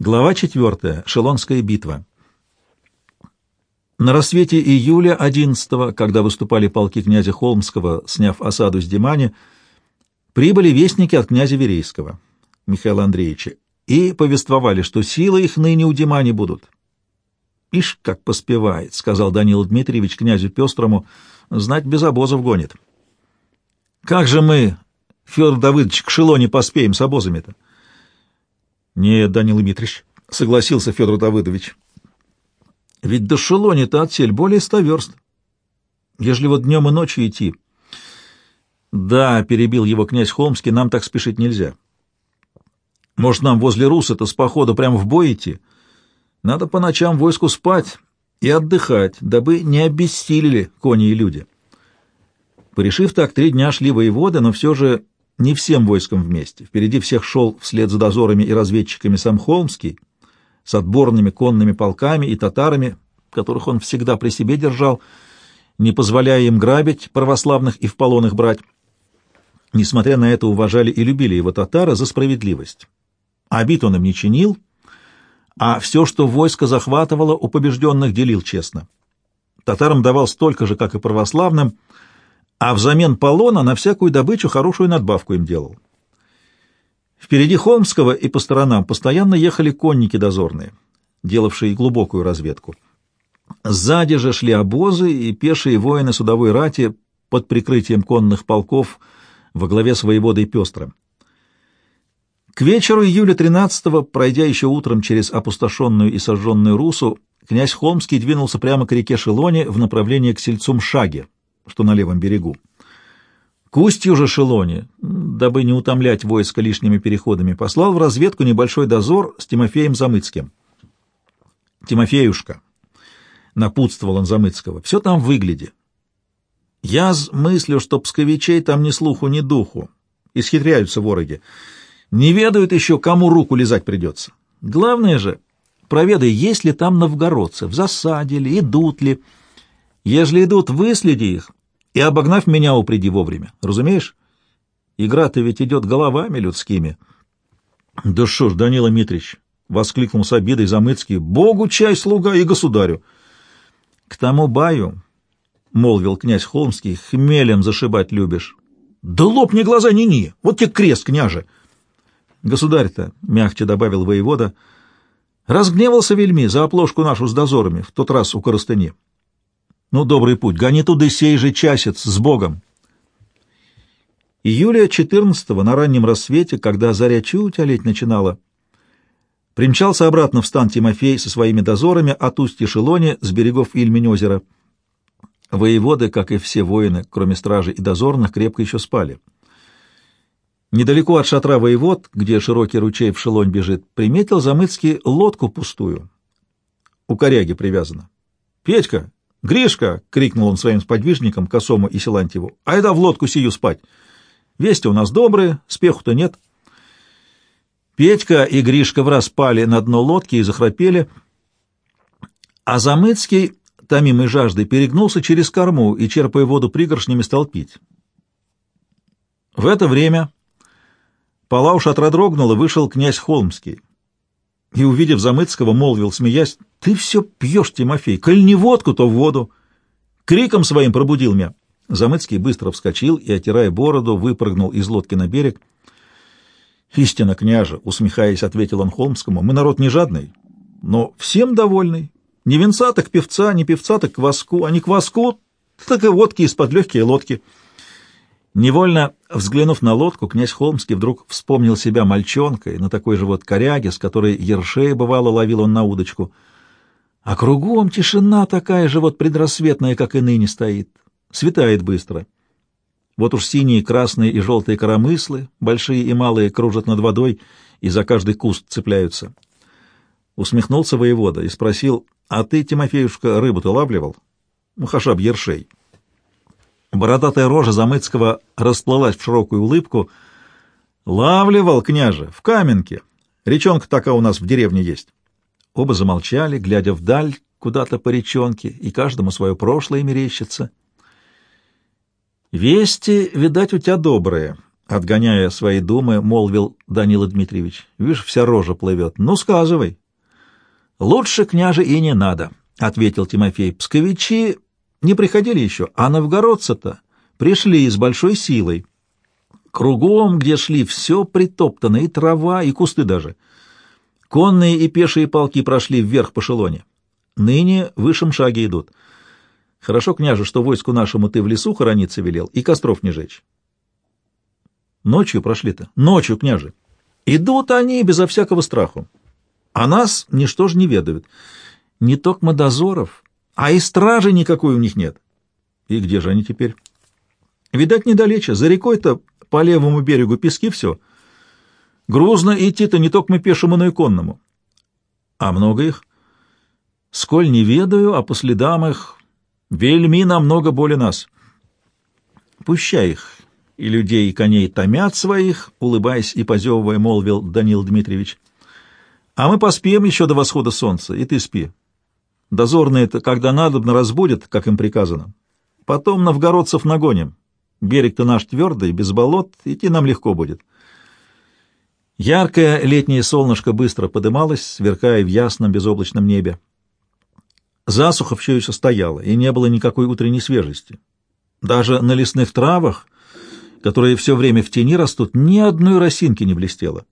Глава 4. Шелонская битва. На рассвете июля 11-го, когда выступали полки князя Холмского, сняв осаду с Димани, прибыли вестники от князя Верейского, Михаила Андреевича, и повествовали, что силы их ныне у Димани будут. «Ишь, как поспевает», — сказал Данил Дмитриевич князю Пестрому, — «знать без обозов гонит». «Как же мы, Федор Давыдович, к Шелоне поспеем с обозами-то?» Нет, Данил Дмитриевич, согласился Федор Давыдович. Ведь до Шелони-то отсель более ста верст. Ежели вот днем и ночью идти. Да, перебил его князь Холмский, нам так спешить нельзя. Может, нам возле Руса-то с похода прямо в бой идти? Надо по ночам войску спать и отдыхать, дабы не обессилели кони и люди. Порешив так, три дня шли воеводы, но все же не всем войском вместе. Впереди всех шел вслед за дозорами и разведчиками сам Холмский, с отборными конными полками и татарами, которых он всегда при себе держал, не позволяя им грабить православных и в полон их брать. Несмотря на это, уважали и любили его татары за справедливость. Обид он им не чинил, а все, что войско захватывало, у побежденных делил честно. Татарам давал столько же, как и православным — а взамен полона на всякую добычу хорошую надбавку им делал. Впереди Холмского и по сторонам постоянно ехали конники дозорные, делавшие глубокую разведку. Сзади же шли обозы и пешие воины судовой рати под прикрытием конных полков во главе с воеводой Пестрым. К вечеру июля 13-го, пройдя еще утром через опустошенную и сожженную Русу, князь Холмский двинулся прямо к реке Шелоне в направлении к сельцу Мшаге, что на левом берегу. К же Шелоне, дабы не утомлять войско лишними переходами, послал в разведку небольшой дозор с Тимофеем Замыцким. «Тимофеюшка», — напутствовал он Замыцкого, — «все там выгляди. Я мыслю, что псковичей там ни слуху, ни духу. Исхитряются вороги. Не ведают еще, кому руку лизать придется. Главное же, проведай, есть ли там новгородцы, в засаде ли, идут ли». Ежели идут, выследи их и, обогнав меня, упреди вовремя. Разумеешь? Игра-то ведь идет головами людскими. — Да что ж, Данила Митрич, — воскликнул с обидой Замыцкий, — Богу чай, слуга, и государю. — К тому баю, — молвил князь Холмский, — хмелем зашибать любишь. — Да лопни глаза, ни-ни, вот тебе крест, княже. — Государь-то, — мягче добавил воевода, — разгневался вельми за оплошку нашу с дозорами в тот раз у Коростыни. Ну, добрый путь, гони туда сей же часец, с Богом. Июля 14-го на раннем рассвете, когда заря чуть олеть начинала, примчался обратно в стан Тимофей со своими дозорами от устья Шелони с берегов Ильмень-озера. Воеводы, как и все воины, кроме стражи и дозорных, крепко еще спали. Недалеко от шатра воевод, где широкий ручей в Шелонь бежит, приметил Замыцкий лодку пустую. У коряги привязана. «Петька, «Гришка!» — крикнул он своим сподвижникам, Косому и Силантьеву. «Айда в лодку сию спать! Вести у нас добрые, спеху-то нет». Петька и Гришка враз пали на дно лодки и захрапели, а Замыцкий, томимый жаждой, перегнулся через корму и, черпая воду пригоршнями, стал пить. В это время Палауш отродрогнул и вышел князь Холмский и, увидев Замыцкого, молвил, смеясь, «Ты все пьешь, Тимофей, коль не водку, то в воду!» Криком своим пробудил меня. Замыцкий быстро вскочил и, отирая бороду, выпрыгнул из лодки на берег. «Истинно, княже!» — усмехаясь, ответил он Холмскому. «Мы народ не жадный, но всем довольный. Не венца, так певца, не певца, так кваску, а не кваску, так и водки из-под легкие лодки». Невольно взглянув на лодку, князь Холмский вдруг вспомнил себя мальчонкой на такой же вот коряге, с которой ершей бывало ловил он на удочку. А кругом тишина такая же вот предрассветная, как и ныне стоит. Светает быстро. Вот уж синие, красные и желтые коромыслы, большие и малые, кружат над водой и за каждый куст цепляются. Усмехнулся воевода и спросил, «А ты, Тимофеюшка, рыбу-то лавливал?» «Ну, хашаб ершей». Бородатая рожа Замыцкого расплылась в широкую улыбку. «Лавливал, княже, в Каменке. Речонка такая у нас в деревне есть». Оба замолчали, глядя вдаль, куда-то по речонке, и каждому свое прошлое мерещится. «Вести, видать, у тебя добрые», отгоняя свои думы, молвил Данила Дмитриевич. Видишь, вся рожа плывет. Ну, сказывай. Лучше, княже, и не надо, — ответил Тимофей. Псковичи не приходили еще, а новгородцы-то пришли с большой силой. Кругом, где шли, все притоптано, и трава, и кусты даже. Конные и пешие полки прошли вверх по шелоне. Ныне в высшем шаге идут. Хорошо, княже, что войску нашему ты в лесу хорониться велел и костров не жечь. Ночью прошли-то? Ночью, княже. Идут они безо всякого страху. А нас ничто ж не ведают. Не только дозоров, а и стражи никакой у них нет. И где же они теперь? Видать, недалече. За рекой-то по левому берегу пески все. Грузно идти-то не только мы пешему, но и конному. А много их? Сколь не ведаю, а по следам их вельми намного более нас. Пущай их, и людей, и коней томят своих, улыбаясь и позевывая, молвил Данил Дмитриевич. А мы поспеем еще до восхода солнца, и ты спи. Дозорные-то, когда надобно, разбудят, как им приказано. Потом новгородцев нагоним. Берег-то наш твердый, без болот, идти нам легко будет. Яркое летнее солнышко быстро подымалось, сверкая в ясном безоблачном небе. Засуха все еще стояла, и не было никакой утренней свежести. Даже на лесных травах, которые все время в тени растут, ни одной росинки не блестело.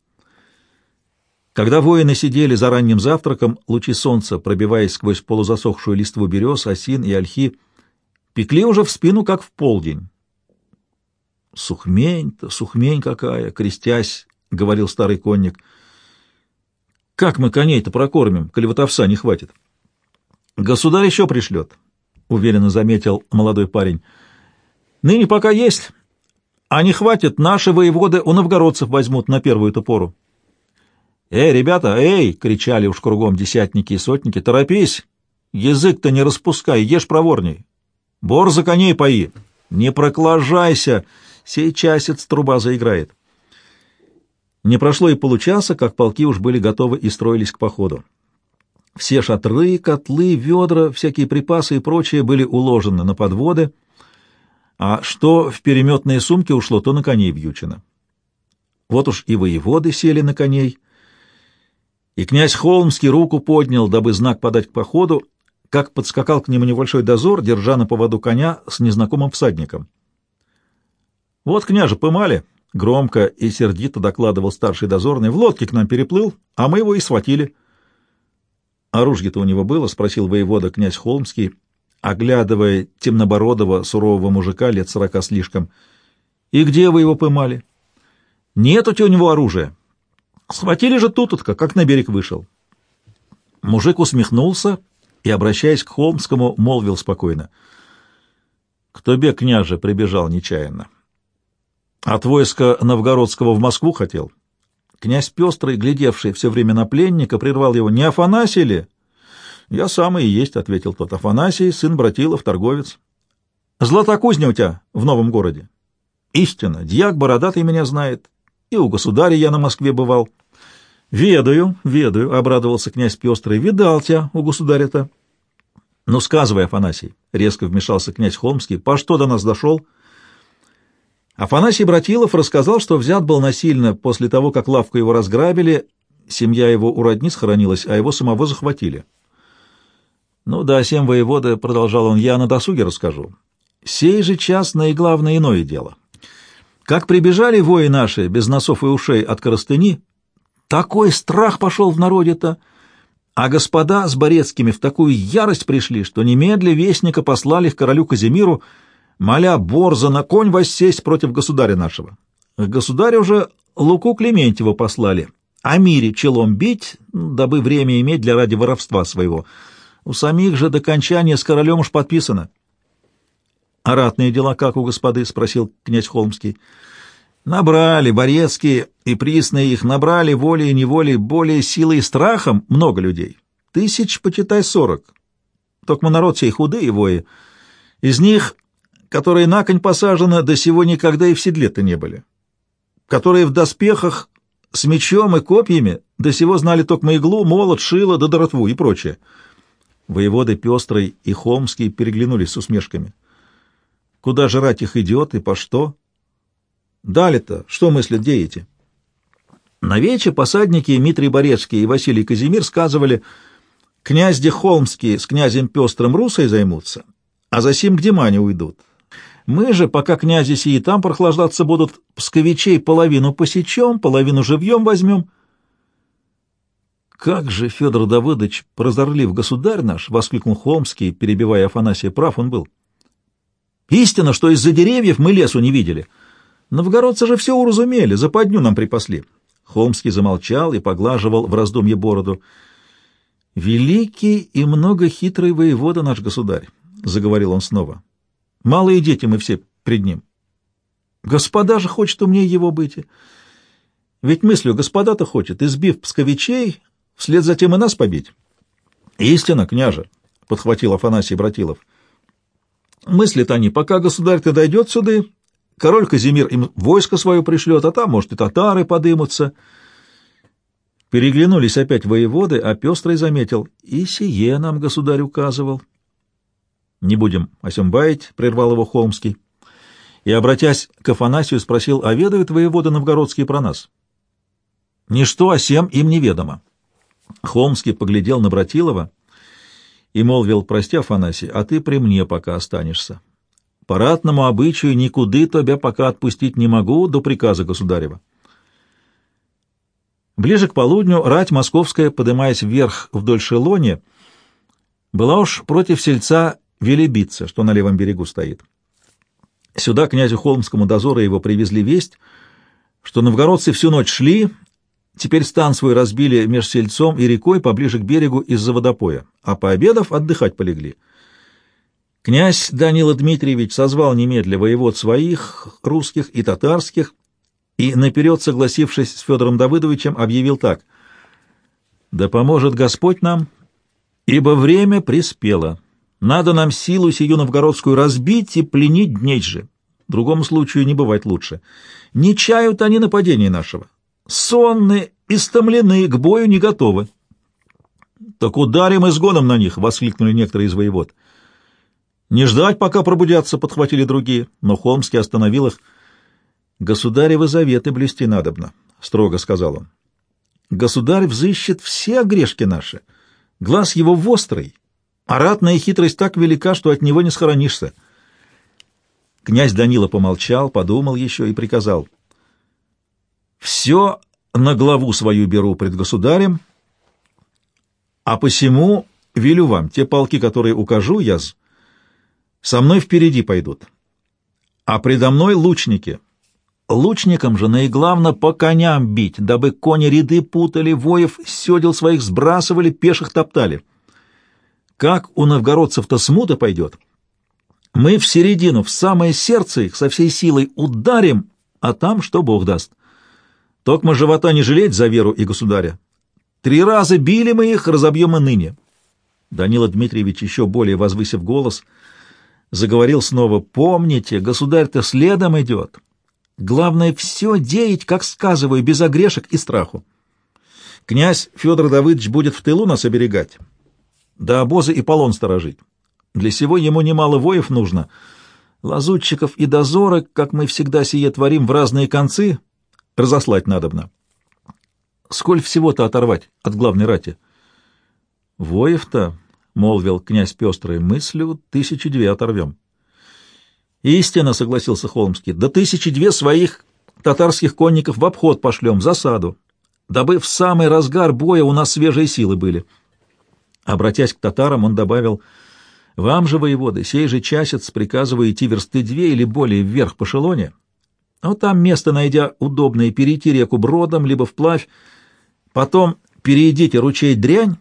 Когда воины сидели за ранним завтраком, лучи солнца, пробиваясь сквозь полузасохшую листву берез, осин и ольхи, пекли уже в спину, как в полдень. «Сухмень-то, сухмень какая!» — крестясь, — говорил старый конник. «Как мы коней-то прокормим, коли вот овса не хватит?» «Государь еще пришлет», — уверенно заметил молодой парень. «Ныне пока есть, а не хватит, наши воеводы у новгородцев возьмут на первую-то пору». «Эй, ребята, эй!» — кричали уж кругом десятники и сотники. «Торопись! Язык-то не распускай, ешь проворней! Бор за коней пои! Не проклажайся! Сейчасец труба заиграет!» Не прошло и получаса, как полки уж были готовы и строились к походу. Все шатры, котлы, ведра, всякие припасы и прочее были уложены на подводы, а что в переметные сумки ушло, то на коней вьючено. Вот уж и воеводы сели на коней — и князь Холмский руку поднял, дабы знак подать к походу, как подскакал к нему небольшой дозор, держа на поводу коня с незнакомым всадником. «Вот, княже, пымали!» — громко и сердито докладывал старший дозорный. «В лодке к нам переплыл, а мы его и схватили». «Оружие-то у него было?» — спросил воевода князь Холмский, оглядывая темнобородого сурового мужика лет сорока слишком. «И где вы его пымали?» «Нет у него оружия!» Схватили же тутутка, как на берег вышел. Мужик усмехнулся и, обращаясь к Холмскому, молвил спокойно. — Кто тебе, княже, прибежал нечаянно? — От войска новгородского в Москву хотел. Князь Пестрый, глядевший все время на пленника, прервал его. — Не Афанасий ли? — Я самый и есть, — ответил тот. — Афанасий, сын Братилов, торговец. — Златокузня у тебя в новом городе? — Истинно. Дьяк бородатый меня знает. И у государя я на Москве бывал. — «Ведаю, ведаю», — обрадовался князь Пестрый. «Видал тебя у государя-то». «Ну, сказывай, Афанасий», — резко вмешался князь Холмский, — «по что до нас дошел?» Афанасий Братилов рассказал, что взят был насильно после того, как лавку его разграбили, семья его у родни схоронилась, а его самого захватили. «Ну да, семь воевода», — продолжал он, — «я на досуге расскажу. Сей же час наиглавное иное дело. Как прибежали вои наши, без носов и ушей от коростыни, такой страх пошел в народе-то! А господа с Борецкими в такую ярость пришли, что немедля вестника послали к королю Казимиру, моля Борза на конь воссесть против государя нашего. К государю уже Луку Клементьева послали, а мире челом бить, дабы время иметь для ради воровства своего. У самих же до кончания с королем уж подписано. — А ратные дела как у господы? — спросил князь Холмский. — Набрали, Борецкие и Присные их набрали волей и неволей, более силой и страхом много людей. Тысяч, почитай, сорок. Только народ сей худые вои. Из них, которые на конь посажены, до сего никогда и в седле-то не были. Которые в доспехах с мечом и копьями до сего знали только иглу, молот, шило да доротву и прочее. Воеводы Пестрый и Холмский переглянулись с усмешками. Куда жрать их идет и по что? Дали-то, что мыслят дети? На вече посадники Дмитрий Борецкий и Василий Казимир сказывали, князь Дехолмский с князем Пестрым Русой займутся, а за сим к Димане уйдут. Мы же, пока князи сии там прохлаждаться будут, псковичей половину посечем, половину живьем возьмем. «Как же Федор Давыдович прозорлив государь наш!» — воскликнул Холмский, перебивая Афанасия. Прав он был. «Истина, что из-за деревьев мы лесу не видели. Новгородцы же все уразумели, западню нам припасли». Холмский замолчал и поглаживал в раздумье бороду. «Великий и многохитрый воевода наш государь», — заговорил он снова. «Малые дети мы все пред ним. Господа же хочет умнее его быть. Ведь мыслью господа-то хочет, избив псковичей, вслед за тем и нас побить. — Истина, княже, — подхватил Афанасий Братилов. — Мыслят они, пока государь-то дойдет сюда, король Казимир им войско свое пришлет, а там, может, и татары подымутся. Переглянулись опять воеводы, а Пестрый заметил, и сие нам государь указывал. — Не будем о прервал его Холмский. И, обратясь к Афанасию, спросил, а ведают воеводы новгородские про нас? — Ничто о сем им неведомо. Холмский поглядел на Братилова и молвил, прости, Афанасий, а ты при мне пока останешься. По ратному обычаю никуды тебя пока отпустить не могу до приказа государева. Ближе к полудню рать московская, поднимаясь вверх вдоль Шелони, была уж против сельца Велебица, что на левом берегу стоит. Сюда князю Холмскому дозора его привезли весть, что новгородцы всю ночь шли, Теперь стан свой разбили меж сельцом и рекой поближе к берегу из-за водопоя, а пообедав отдыхать полегли. Князь Данила Дмитриевич созвал немедля воевод своих, русских и татарских, и, наперед согласившись с Федором Давыдовичем, объявил так. «Да поможет Господь нам, ибо время приспело. Надо нам силу сию новгородскую разбить и пленить дней же. Другому случаю не бывать лучше. Не чают они нападения нашего сонны, истомлены, к бою не готовы. — Так ударим изгоном на них! — воскликнули некоторые из воевод. — Не ждать, пока пробудятся, — подхватили другие, но Холмский остановил их. — Государевы заветы блюсти надобно, — строго сказал он. — Государь взыщет все огрешки наши. Глаз его вострый, а ратная хитрость так велика, что от него не схоронишься. Князь Данила помолчал, подумал еще и приказал — все на главу свою беру пред государем, а посему велю вам, те полки, которые укажу я, со мной впереди пойдут, а предо мной лучники. Лучникам же наиглавно по коням бить, дабы кони ряды путали, воев седел своих сбрасывали, пеших топтали. Как у новгородцев-то смута пойдет, мы в середину, в самое сердце их со всей силой ударим, а там что Бог даст. Токма живота не жалеть за веру и государя. Три раза били мы их, разобьем и ныне. Данила Дмитриевич, еще более возвысив голос, заговорил снова. «Помните, государь-то следом идет. Главное, все деять, как сказываю, без огрешек и страху. Князь Федор Давыдович будет в тылу нас оберегать, да обозы и полон сторожить. Для сего ему немало воев нужно, лазутчиков и дозора, как мы всегда сие творим в разные концы, разослать надобно. Сколь всего-то оторвать от главной рати? Воев-то, — молвил князь пестрой мыслью, — тысячи две оторвем. Истинно, — согласился Холмский, — да тысячи две своих татарских конников в обход пошлем, в засаду, дабы в самый разгар боя у нас свежие силы были. Обратясь к татарам, он добавил, — вам же, воеводы, сей же часец приказываю идти версты две или более вверх по шелоне, но там место найдя удобное, перейти реку бродом, либо вплавь, потом перейдите ручей Дрянь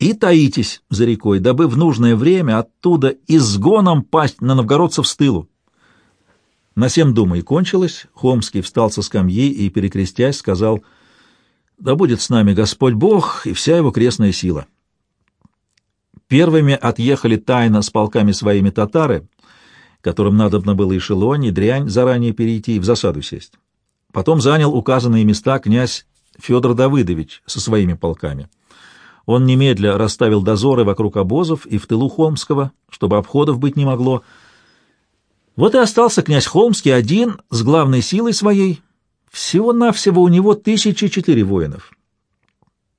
и таитесь за рекой, дабы в нужное время оттуда изгоном пасть на новгородцев с тылу. На семь дума и кончилось, Хомский встал со скамьи и, перекрестясь, сказал, «Да будет с нами Господь Бог и вся его крестная сила». Первыми отъехали тайно с полками своими татары — которым надобно было и шелонь, и дрянь заранее перейти и в засаду сесть. Потом занял указанные места князь Федор Давыдович со своими полками. Он немедля расставил дозоры вокруг обозов и в тылу Холмского, чтобы обходов быть не могло. Вот и остался князь Холмский один с главной силой своей. Всего-навсего у него тысячи четыре воинов.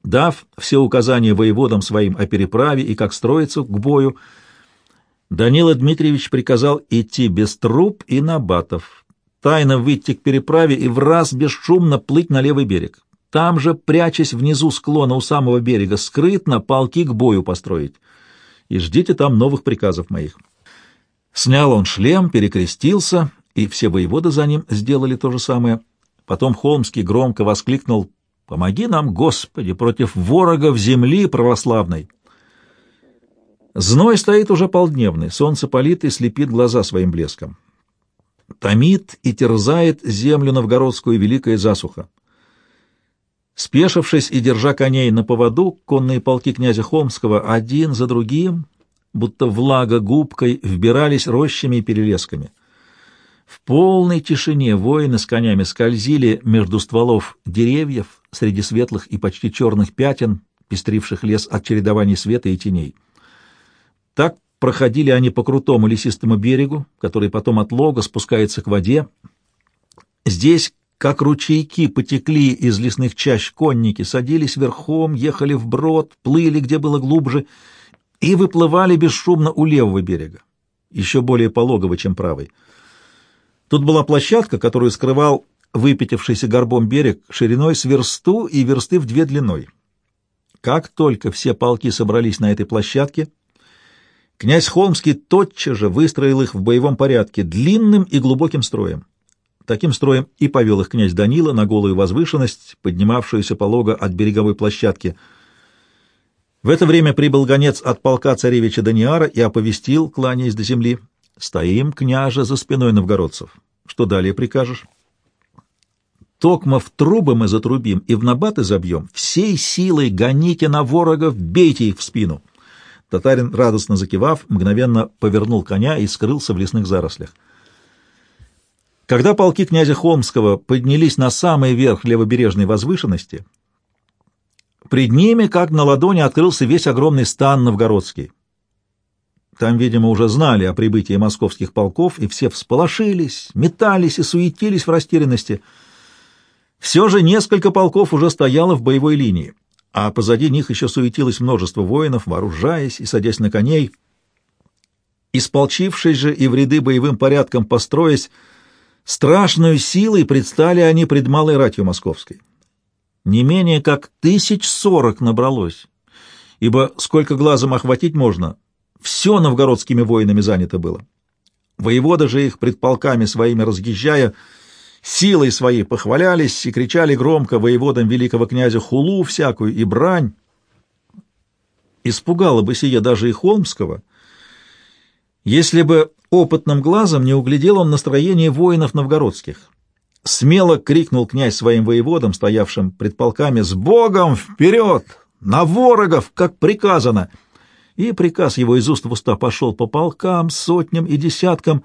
Дав все указания воеводам своим о переправе и как строиться к бою, Данила Дмитриевич приказал идти без труп и набатов, тайно выйти к переправе и в раз бесшумно плыть на левый берег. Там же, прячась внизу склона у самого берега, скрытно полки к бою построить. И ждите там новых приказов моих. Снял он шлем, перекрестился, и все воеводы за ним сделали то же самое. Потом Холмский громко воскликнул Помоги нам, Господи, против ворогов земли православной. Зной стоит уже полдневный, солнце палит и слепит глаза своим блеском. Томит и терзает землю новгородскую великая засуха. Спешившись и держа коней на поводу, конные полки князя Холмского один за другим, будто влага губкой, вбирались рощами и перелесками. В полной тишине воины с конями скользили между стволов деревьев среди светлых и почти черных пятен, пестривших лес от чередований света и теней. Так проходили они по крутому лесистому берегу, который потом от лога спускается к воде. Здесь, как ручейки, потекли из лесных чащ конники, садились верхом, ехали вброд, плыли, где было глубже, и выплывали бесшумно у левого берега, еще более пологого, чем правый. Тут была площадка, которую скрывал выпятившийся горбом берег шириной с версту и версты в две длиной. Как только все полки собрались на этой площадке, князь Холмский тотчас же выстроил их в боевом порядке длинным и глубоким строем. Таким строем и повел их князь Данила на голую возвышенность, поднимавшуюся полого от береговой площадки. В это время прибыл гонец от полка царевича Даниара и оповестил, кланяясь до земли, Стоим, княже, за спиной новгородцев. Что далее прикажешь? Токма в трубы мы затрубим и в набаты забьем. Всей силой гоните на ворогов, бейте их в спину. Татарин, радостно закивав, мгновенно повернул коня и скрылся в лесных зарослях. Когда полки князя Холмского поднялись на самый верх левобережной возвышенности, пред ними, как на ладони, открылся весь огромный стан новгородский. Там, видимо, уже знали о прибытии московских полков, и все всполошились, метались и суетились в растерянности. Все же несколько полков уже стояло в боевой линии, а позади них еще суетилось множество воинов, вооружаясь и садясь на коней. Исполчившись же и в ряды боевым порядком построясь, страшную силой предстали они пред малой ратью московской. Не менее как тысяч сорок набралось, ибо сколько глазом охватить можно — все новгородскими воинами занято было. Воевода же их пред полками своими разъезжая, силой своей похвалялись и кричали громко воеводам великого князя хулу всякую и брань. Испугало бы сие даже и Холмского, если бы опытным глазом не углядел он настроение воинов новгородских. Смело крикнул князь своим воеводам, стоявшим пред полками, «С Богом вперед! На ворогов, как приказано!» и приказ его из уст в уста пошел по полкам, сотням и десяткам,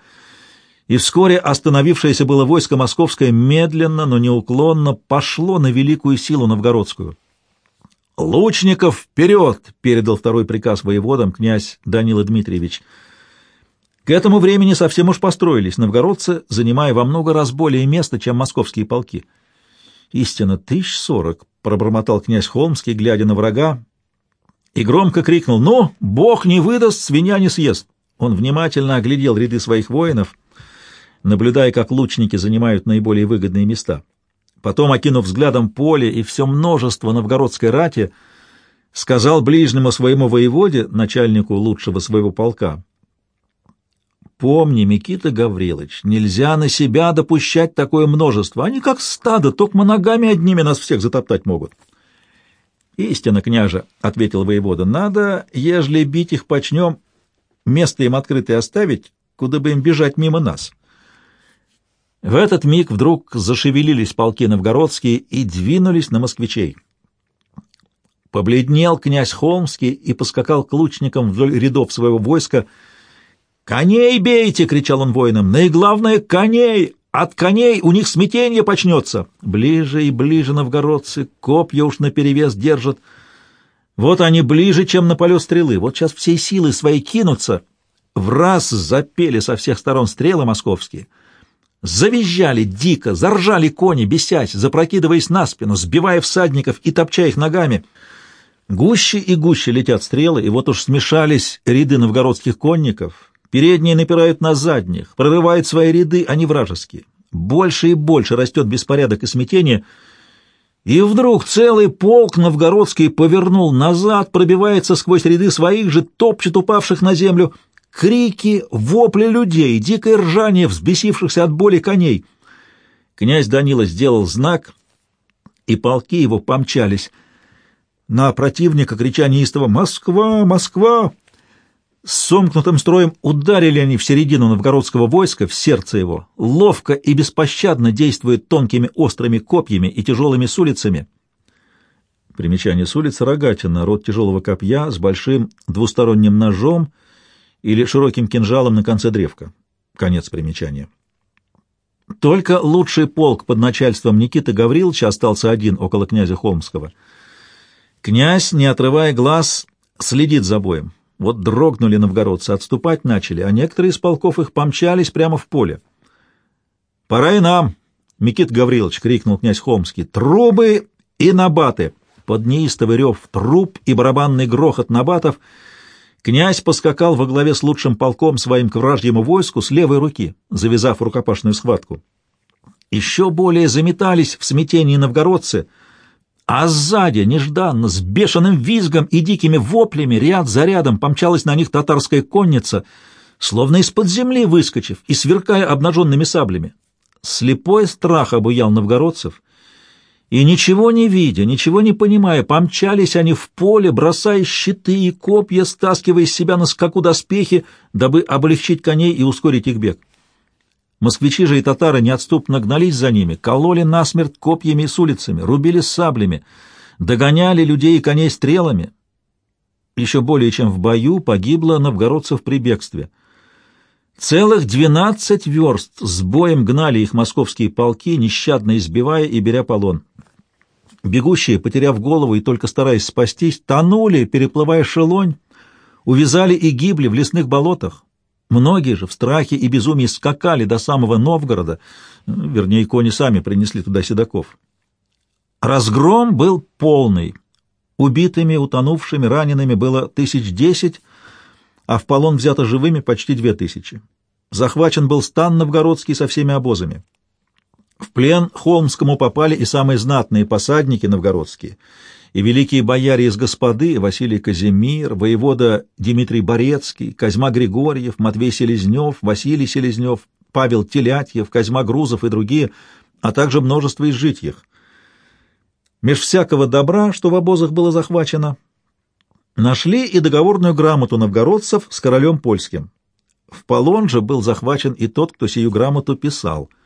и вскоре остановившееся было войско московское медленно, но неуклонно пошло на великую силу новгородскую. «Лучников вперед!» — передал второй приказ воеводам князь Данила Дмитриевич. К этому времени совсем уж построились новгородцы, занимая во много раз более места, чем московские полки. «Истинно, тысяч сорок!» — пробормотал князь Холмский, глядя на врага, и громко крикнул «Ну, Бог не выдаст, свинья не съест!» Он внимательно оглядел ряды своих воинов, наблюдая, как лучники занимают наиболее выгодные места. Потом, окинув взглядом поле и все множество новгородской рати, сказал ближнему своему воеводе, начальнику лучшего своего полка, «Помни, Микита Гаврилович, нельзя на себя допущать такое множество. Они как стадо, только ногами одними нас всех затоптать могут». «Истинно, княже», — ответил воевода, — «надо, ежели бить их почнем, место им открытое оставить, куда бы им бежать мимо нас». В этот миг вдруг зашевелились полки новгородские и двинулись на москвичей. Побледнел князь Холмский и поскакал к лучникам вдоль рядов своего войска. «Коней бейте!» — кричал он воинам. «Наиглавное — коней! От коней у них смятение почнется. Ближе и ближе новгородцы, копья уж наперевес держат. Вот они ближе, чем на полет стрелы. Вот сейчас всей силы своей кинутся. В раз запели со всех сторон стрелы московские. Завизжали дико, заржали кони, бесясь, запрокидываясь на спину, сбивая всадников и топча их ногами. Гуще и гуще летят стрелы, и вот уж смешались ряды новгородских конников. Передние напирают на задних, прорывают свои ряды, не вражеские. Больше и больше растет беспорядок и смятение — и вдруг целый полк новгородский повернул назад, пробивается сквозь ряды своих же, топчет упавших на землю. Крики, вопли людей, дикое ржание взбесившихся от боли коней. Князь Данила сделал знак, и полки его помчались. На противника, крича неистово «Москва! Москва!» С сомкнутым строем ударили они в середину новгородского войска, в сердце его, ловко и беспощадно действуют тонкими острыми копьями и тяжелыми сулицами. Примечание с улицы рогатина, род тяжелого копья с большим двусторонним ножом или широким кинжалом на конце древка. Конец примечания. Только лучший полк под начальством Никиты Гавриловича остался один около князя Холмского. Князь, не отрывая глаз, следит за боем. Вот дрогнули новгородцы, отступать начали, а некоторые из полков их помчались прямо в поле. «Пора и нам!» — Микит Гаврилович крикнул князь Холмский. «Трубы и набаты!» Под неистовый рев труб и барабанный грохот набатов князь поскакал во главе с лучшим полком своим к вражьему войску с левой руки, завязав рукопашную схватку. Еще более заметались в смятении новгородцы — а сзади, нежданно, с бешеным визгом и дикими воплями, ряд за рядом помчалась на них татарская конница, словно из-под земли выскочив и сверкая обнаженными саблями. Слепой страх обуял новгородцев, и ничего не видя, ничего не понимая, помчались они в поле, бросая щиты и копья, стаскивая из себя на скаку доспехи, дабы облегчить коней и ускорить их бег. Москвичи же и татары неотступно гнались за ними, кололи насмерть копьями с улицами, рубили саблями, догоняли людей и коней стрелами. Еще более чем в бою погибло новгородцев при бегстве. Целых двенадцать верст с боем гнали их московские полки, нещадно избивая и беря полон. Бегущие, потеряв голову и только стараясь спастись, тонули, переплывая шелонь, увязали и гибли в лесных болотах. Многие же в страхе и безумии скакали до самого Новгорода, вернее, кони сами принесли туда седаков. Разгром был полный. Убитыми, утонувшими, ранеными было тысяч десять, а в полон взято живыми почти две тысячи. Захвачен был стан новгородский со всеми обозами. В плен Холмскому попали и самые знатные посадники новгородские — и великие бояре из господы Василий Казимир, воевода Дмитрий Борецкий, Козьма Григорьев, Матвей Селезнев, Василий Селезнев, Павел Телятьев, Козьма Грузов и другие, а также множество из житьих. Меж всякого добра, что в обозах было захвачено, нашли и договорную грамоту новгородцев с королем польским. В полон же был захвачен и тот, кто сию грамоту писал —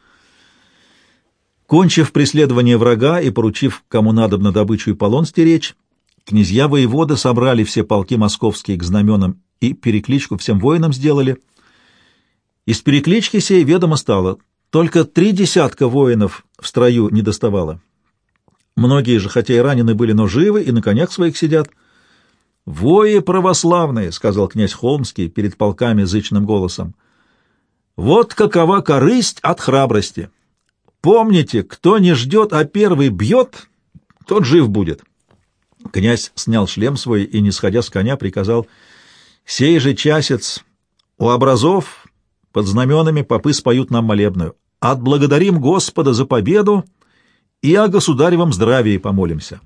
Кончив преследование врага и поручив, кому надобно добычу и полон стеречь, князья воевода собрали все полки московские к знаменам и перекличку всем воинам сделали. Из переклички сей ведомо стало, только три десятка воинов в строю не доставало. Многие же, хотя и ранены были, но живы и на конях своих сидят. «Вои православные», — сказал князь Холмский перед полками зычным голосом, — «вот какова корысть от храбрости». Помните, кто не ждет, а первый бьет, тот жив будет. Князь снял шлем свой и, не сходя с коня, приказал «Сей же часец у образов под знаменами попы споют нам молебную. Отблагодарим Господа за победу и о государевом здравии помолимся».